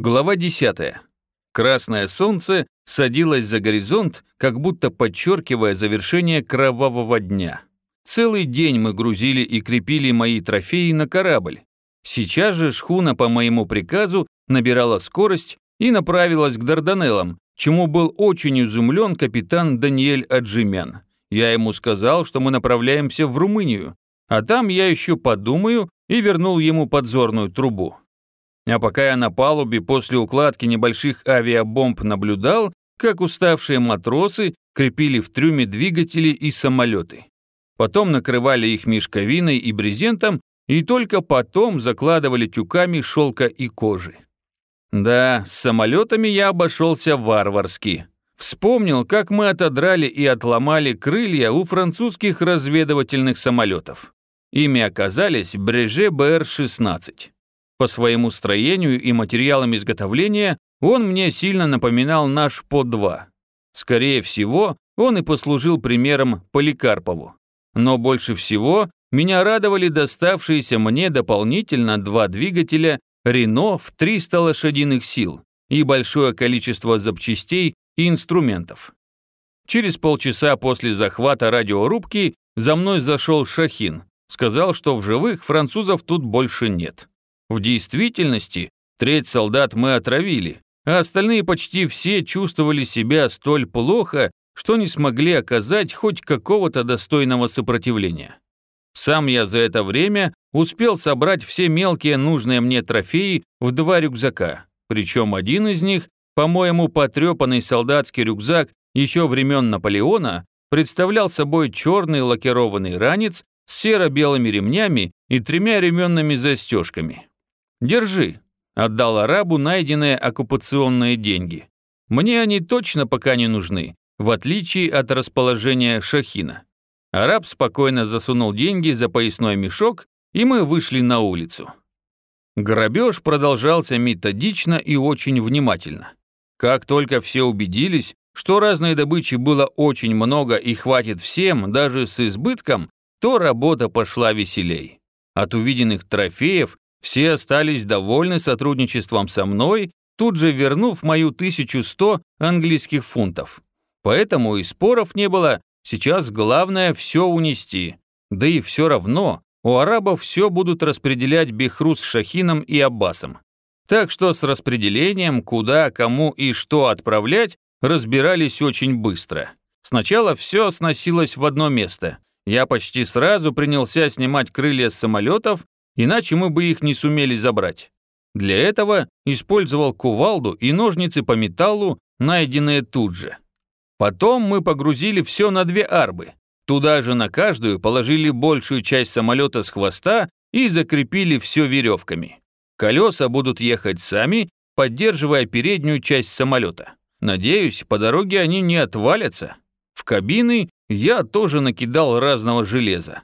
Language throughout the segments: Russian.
Глава 10. Красное солнце садилось за горизонт, как будто подчеркивая завершение кровавого дня. Целый день мы грузили и крепили мои трофеи на корабль. Сейчас же шхуна по моему приказу набирала скорость и направилась к Дарданеллам, чему был очень изумлен капитан Даниэль Аджимян. Я ему сказал, что мы направляемся в Румынию, а там я еще подумаю и вернул ему подзорную трубу. А пока я на палубе после укладки небольших авиабомб наблюдал, как уставшие матросы крепили в трюме двигатели и самолеты. Потом накрывали их мешковиной и брезентом, и только потом закладывали тюками шелка и кожи. Да, с самолетами я обошелся варварски. Вспомнил, как мы отодрали и отломали крылья у французских разведывательных самолетов. Ими оказались Бреже БР-16. По своему строению и материалам изготовления он мне сильно напоминал наш По-2. Скорее всего, он и послужил примером Поликарпову. Но больше всего меня радовали доставшиеся мне дополнительно два двигателя Рено в 300 лошадиных сил и большое количество запчастей и инструментов. Через полчаса после захвата радиорубки за мной зашел Шахин, сказал, что в живых французов тут больше нет. В действительности, треть солдат мы отравили, а остальные почти все чувствовали себя столь плохо, что не смогли оказать хоть какого-то достойного сопротивления. Сам я за это время успел собрать все мелкие нужные мне трофеи в два рюкзака, причем один из них, по-моему, потрепанный солдатский рюкзак еще времен Наполеона, представлял собой черный лакированный ранец с серо-белыми ремнями и тремя ременными застежками. «Держи», — отдал арабу найденные оккупационные деньги. «Мне они точно пока не нужны, в отличие от расположения Шахина». Араб спокойно засунул деньги за поясной мешок, и мы вышли на улицу. Грабеж продолжался методично и очень внимательно. Как только все убедились, что разной добычи было очень много и хватит всем, даже с избытком, то работа пошла веселей. От увиденных трофеев все остались довольны сотрудничеством со мной, тут же вернув мою 1100 английских фунтов. Поэтому и споров не было, сейчас главное все унести. Да и все равно, у арабов все будут распределять Бехру с Шахином и Аббасом. Так что с распределением, куда, кому и что отправлять, разбирались очень быстро. Сначала все сносилось в одно место, я почти сразу принялся снимать крылья с самолетов, иначе мы бы их не сумели забрать. Для этого использовал кувалду и ножницы по металлу, найденные тут же. Потом мы погрузили все на две арбы. Туда же на каждую положили большую часть самолета с хвоста и закрепили все веревками. Колеса будут ехать сами, поддерживая переднюю часть самолета. Надеюсь, по дороге они не отвалятся. В кабины я тоже накидал разного железа.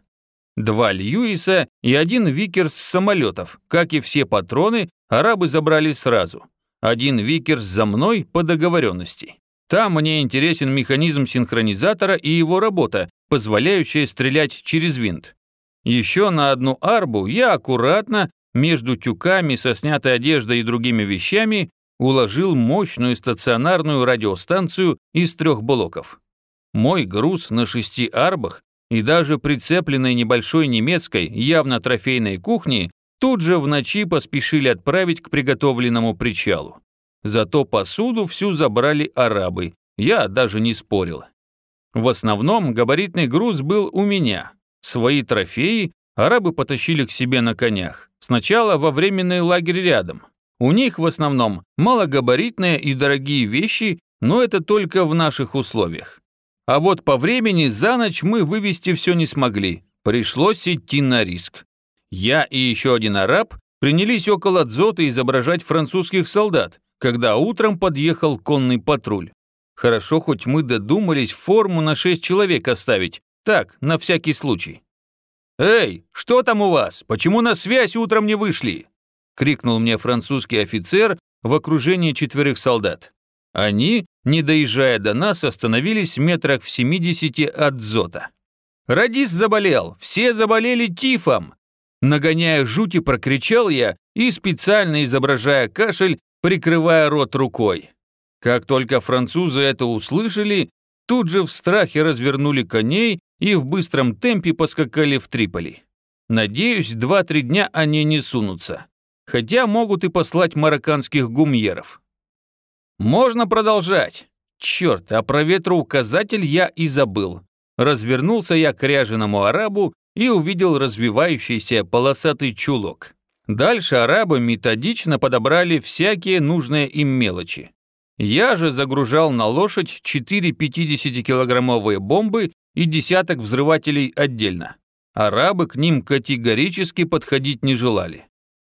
Два Льюиса и один Виккерс с самолетов, как и все патроны, арабы забрали сразу. Один Виккерс за мной по договоренности. Там мне интересен механизм синхронизатора и его работа, позволяющая стрелять через винт. Еще на одну арбу я аккуратно, между тюками со снятой одеждой и другими вещами, уложил мощную стационарную радиостанцию из трех блоков. Мой груз на шести арбах и даже прицепленной небольшой немецкой, явно трофейной кухни, тут же в ночи поспешили отправить к приготовленному причалу. Зато посуду всю забрали арабы, я даже не спорил. В основном габаритный груз был у меня. Свои трофеи арабы потащили к себе на конях. Сначала во временный лагерь рядом. У них в основном малогабаритные и дорогие вещи, но это только в наших условиях. А вот по времени за ночь мы вывести все не смогли. Пришлось идти на риск. Я и еще один араб принялись около дзота изображать французских солдат, когда утром подъехал конный патруль. Хорошо, хоть мы додумались форму на шесть человек оставить. Так, на всякий случай. «Эй, что там у вас? Почему на связь утром не вышли?» — крикнул мне французский офицер в окружении четверых солдат. Они, не доезжая до нас, остановились в метрах в 70 от Зота. «Радис заболел! Все заболели тифом!» Нагоняя жути, прокричал я и, специально изображая кашель, прикрывая рот рукой. Как только французы это услышали, тут же в страхе развернули коней и в быстром темпе поскакали в Триполи. Надеюсь, два-три дня они не сунутся. Хотя могут и послать марокканских гумьеров. Можно продолжать. Черт, а про ветроуказатель я и забыл. Развернулся я к ряженому арабу и увидел развивающийся полосатый чулок. Дальше арабы методично подобрали всякие нужные им мелочи. Я же загружал на лошадь 4 50-килограммовые бомбы и десяток взрывателей отдельно. Арабы к ним категорически подходить не желали.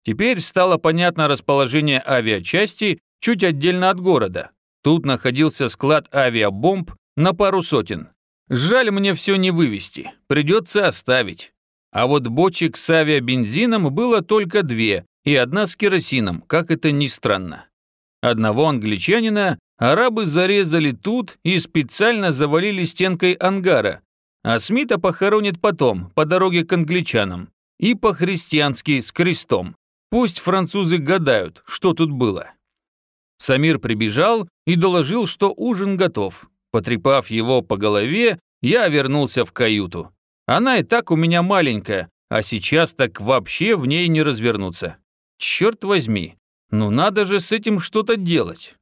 Теперь стало понятно расположение авиачасти чуть отдельно от города. Тут находился склад авиабомб на пару сотен. Жаль мне все не вывести, придется оставить. А вот бочек с авиабензином было только две, и одна с керосином, как это ни странно. Одного англичанина арабы зарезали тут и специально завалили стенкой ангара, а Смита похоронят потом, по дороге к англичанам, и по-христиански с крестом. Пусть французы гадают, что тут было. Самир прибежал и доложил, что ужин готов. Потрепав его по голове, я вернулся в каюту. Она и так у меня маленькая, а сейчас так вообще в ней не развернуться. Черт возьми, ну надо же с этим что-то делать.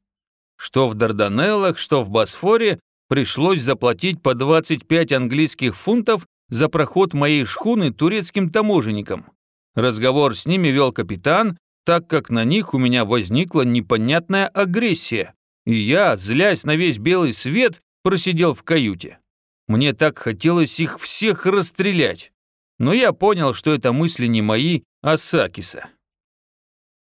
Что в Дарданеллах, что в Босфоре пришлось заплатить по 25 английских фунтов за проход моей шхуны турецким таможенникам. Разговор с ними вел капитан, так как на них у меня возникла непонятная агрессия, и я, злясь на весь белый свет, просидел в каюте. Мне так хотелось их всех расстрелять. Но я понял, что это мысли не мои, а Сакиса.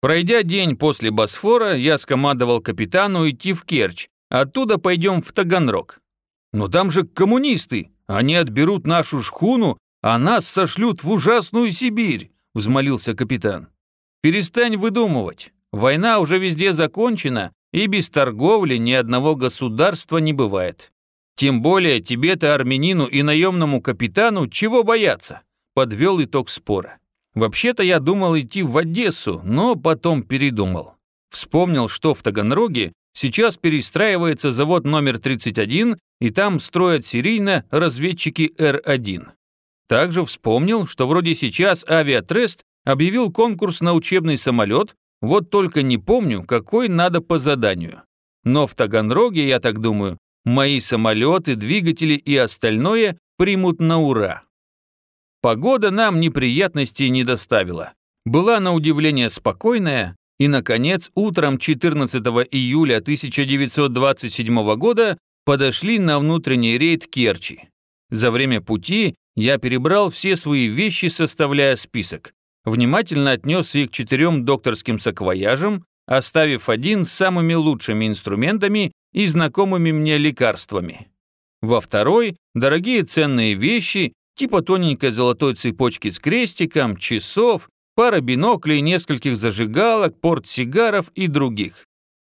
Пройдя день после Босфора, я скомандовал капитану идти в Керчь, оттуда пойдем в Таганрог. Но там же коммунисты, они отберут нашу шхуну, а нас сошлют в ужасную Сибирь. – взмолился капитан. «Перестань выдумывать. Война уже везде закончена, и без торговли ни одного государства не бывает. Тем более тебе-то, армянину и наемному капитану, чего бояться?» – подвел итог спора. «Вообще-то я думал идти в Одессу, но потом передумал. Вспомнил, что в Таганроге сейчас перестраивается завод номер 31, и там строят серийно разведчики Р-1. Также вспомнил, что вроде сейчас Авиатрест объявил конкурс на учебный самолет, вот только не помню, какой надо по заданию. Но в Таганроге, я так думаю, мои самолеты, двигатели и остальное примут на ура. Погода нам неприятностей не доставила. Была на удивление спокойная, и, наконец, утром 14 июля 1927 года подошли на внутренний рейд Керчи. За время пути я перебрал все свои вещи, составляя список. Внимательно отнес их к четырем докторским саквояжам, оставив один с самыми лучшими инструментами и знакомыми мне лекарствами. Во второй – дорогие ценные вещи, типа тоненькой золотой цепочки с крестиком, часов, пара биноклей, нескольких зажигалок, портсигаров и других.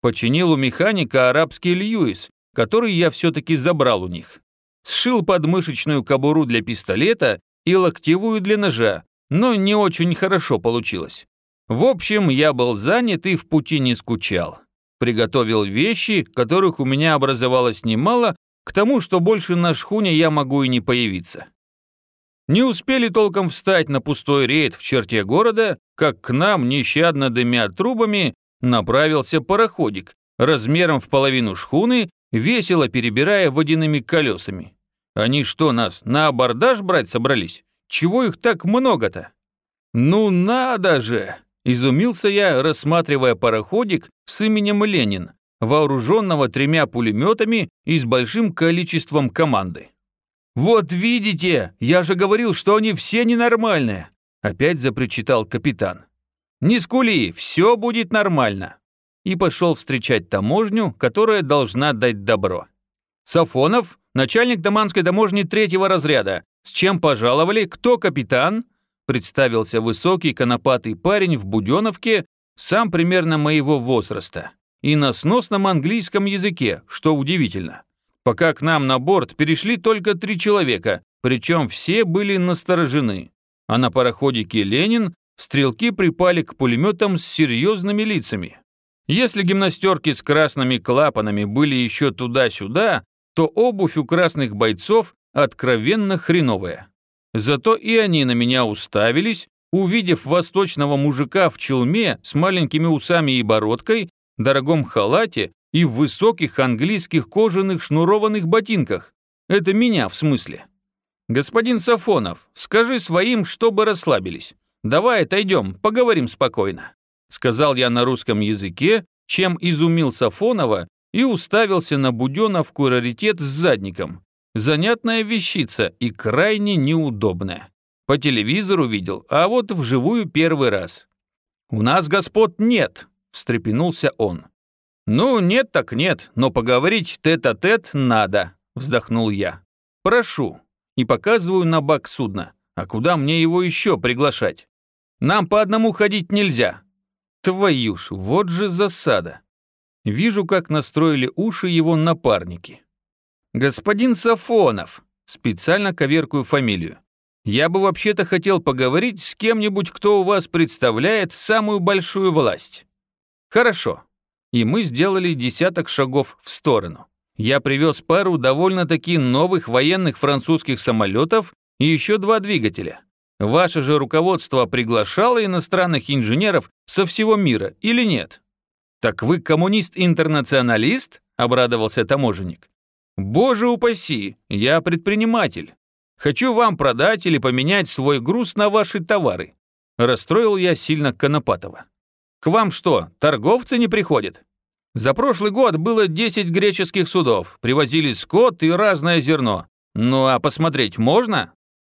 Починил у механика арабский Льюис, который я все-таки забрал у них сшил подмышечную кобуру для пистолета и локтевую для ножа, но не очень хорошо получилось. В общем, я был занят и в пути не скучал. Приготовил вещи, которых у меня образовалось немало, к тому, что больше на шхуне я могу и не появиться. Не успели толком встать на пустой рейд в черте города, как к нам, нещадно дымя трубами, направился пароходик, размером в половину шхуны, весело перебирая водяными колесами. Они что, нас на абордаж брать собрались? Чего их так много-то? Ну надо же! Изумился я, рассматривая пароходик с именем Ленин, вооруженного тремя пулеметами и с большим количеством команды. «Вот видите, я же говорил, что они все ненормальные!» Опять запричитал капитан. «Не скули, все будет нормально!» И пошел встречать таможню, которая должна дать добро. Сафонов, начальник Даманской таможни третьего разряда. С чем пожаловали? Кто капитан?» Представился высокий конопатый парень в буденовке, сам примерно моего возраста, и на сносном английском языке, что удивительно. Пока к нам на борт перешли только три человека, причем все были насторожены. А на пароходике «Ленин» стрелки припали к пулеметам с серьезными лицами. Если гимнастерки с красными клапанами были еще туда-сюда, то обувь у красных бойцов откровенно хреновая. Зато и они на меня уставились, увидев восточного мужика в челме с маленькими усами и бородкой, дорогом халате и в высоких английских кожаных шнурованных ботинках. Это меня в смысле. Господин Сафонов, скажи своим, чтобы расслабились. Давай отойдем, поговорим спокойно. Сказал я на русском языке, чем изумил Сафонова и уставился на Буденовку раритет с задником. Занятная вещица и крайне неудобная. По телевизору видел, а вот вживую первый раз. «У нас господ нет», – встрепенулся он. «Ну, нет так нет, но поговорить тет-а-тет -тет надо», – вздохнул я. «Прошу». И показываю на бак судна. А куда мне его еще приглашать? Нам по одному ходить нельзя. Твою ж, вот же засада. Вижу, как настроили уши его напарники. Господин Сафонов, специально коверкую фамилию. Я бы вообще-то хотел поговорить с кем-нибудь, кто у вас представляет самую большую власть. Хорошо. И мы сделали десяток шагов в сторону. Я привез пару довольно-таки новых военных французских самолетов и еще два двигателя. Ваше же руководство приглашало иностранных инженеров со всего мира или нет? Так вы коммунист-интернационалист? Обрадовался таможенник. Боже упаси, я предприниматель. Хочу вам продать или поменять свой груз на ваши товары. Расстроил я сильно Конопатова. К вам что, торговцы не приходят? За прошлый год было 10 греческих судов, привозили скот и разное зерно. Ну а посмотреть можно?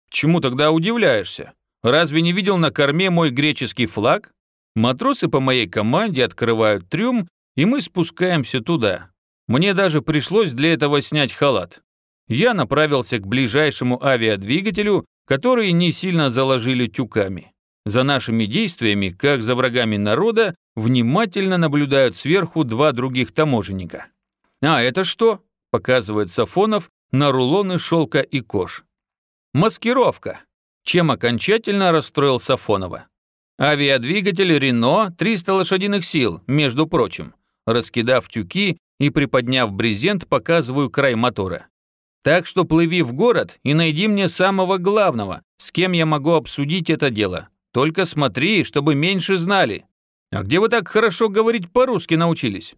Чему тогда удивляешься? Разве не видел на корме мой греческий флаг? Матросы по моей команде открывают трюм, и мы спускаемся туда. Мне даже пришлось для этого снять халат. Я направился к ближайшему авиадвигателю, который не сильно заложили тюками. За нашими действиями, как за врагами народа, внимательно наблюдают сверху два других таможенника. «А это что?» – показывает Сафонов на рулоны шелка и кож. Маскировка. Чем окончательно расстроил Сафонова. Авиадвигатель Рено 300 лошадиных сил, между прочим. Раскидав тюки и приподняв брезент, показываю край мотора. Так что плыви в город и найди мне самого главного, с кем я могу обсудить это дело. Только смотри, чтобы меньше знали. А где вы так хорошо говорить по-русски научились?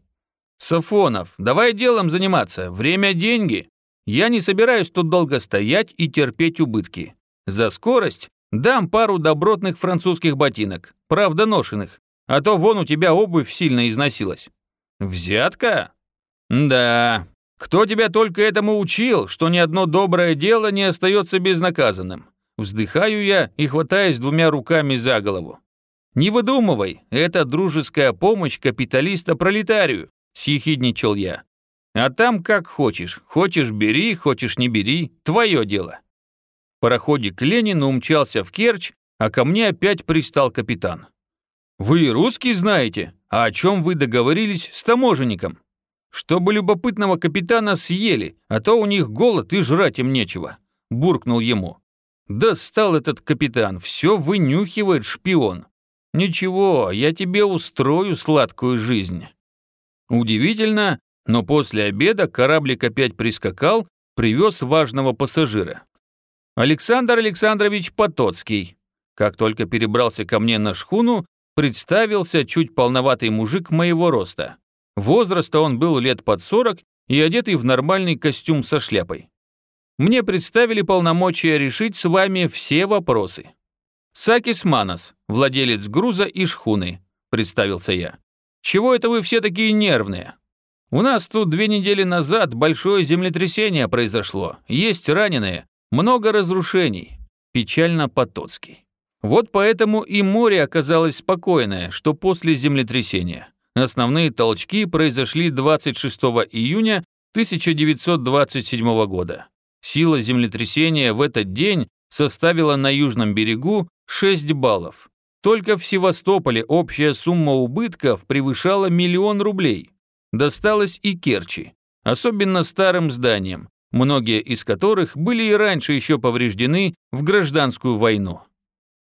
Сафонов, давай делом заниматься, время – деньги. Я не собираюсь тут долго стоять и терпеть убытки. За скорость дам пару добротных французских ботинок, правда ношенных, а то вон у тебя обувь сильно износилась. Взятка? Да. Кто тебя только этому учил, что ни одно доброе дело не остается безнаказанным? Вздыхаю я и хватаюсь двумя руками за голову. «Не выдумывай, это дружеская помощь капиталиста-пролетарию», – съехидничал я. А там как хочешь. Хочешь – бери, хочешь – не бери. Твое дело. Пароходик Ленин умчался в Керчь, а ко мне опять пристал капитан. «Вы русский знаете? А о чем вы договорились с таможенником? Чтобы любопытного капитана съели, а то у них голод и жрать им нечего», – буркнул ему. «Достал этот капитан, все вынюхивает шпион. Ничего, я тебе устрою сладкую жизнь». Удивительно, но после обеда кораблик опять прискакал, привез важного пассажира. Александр Александрович Потоцкий. Как только перебрался ко мне на шхуну, представился чуть полноватый мужик моего роста. Возраста он был лет под 40 и одетый в нормальный костюм со шляпой. Мне представили полномочия решить с вами все вопросы. Сакис Манас, владелец груза и шхуны, представился я. Чего это вы все такие нервные? У нас тут две недели назад большое землетрясение произошло, есть раненые, много разрушений. Печально Потоцкий. Вот поэтому и море оказалось спокойное, что после землетрясения. Основные толчки произошли 26 июня 1927 года. Сила землетрясения в этот день составила на южном берегу 6 баллов. Только в Севастополе общая сумма убытков превышала миллион рублей досталось и Керчи, особенно старым зданиям, многие из которых были и раньше еще повреждены в гражданскую войну.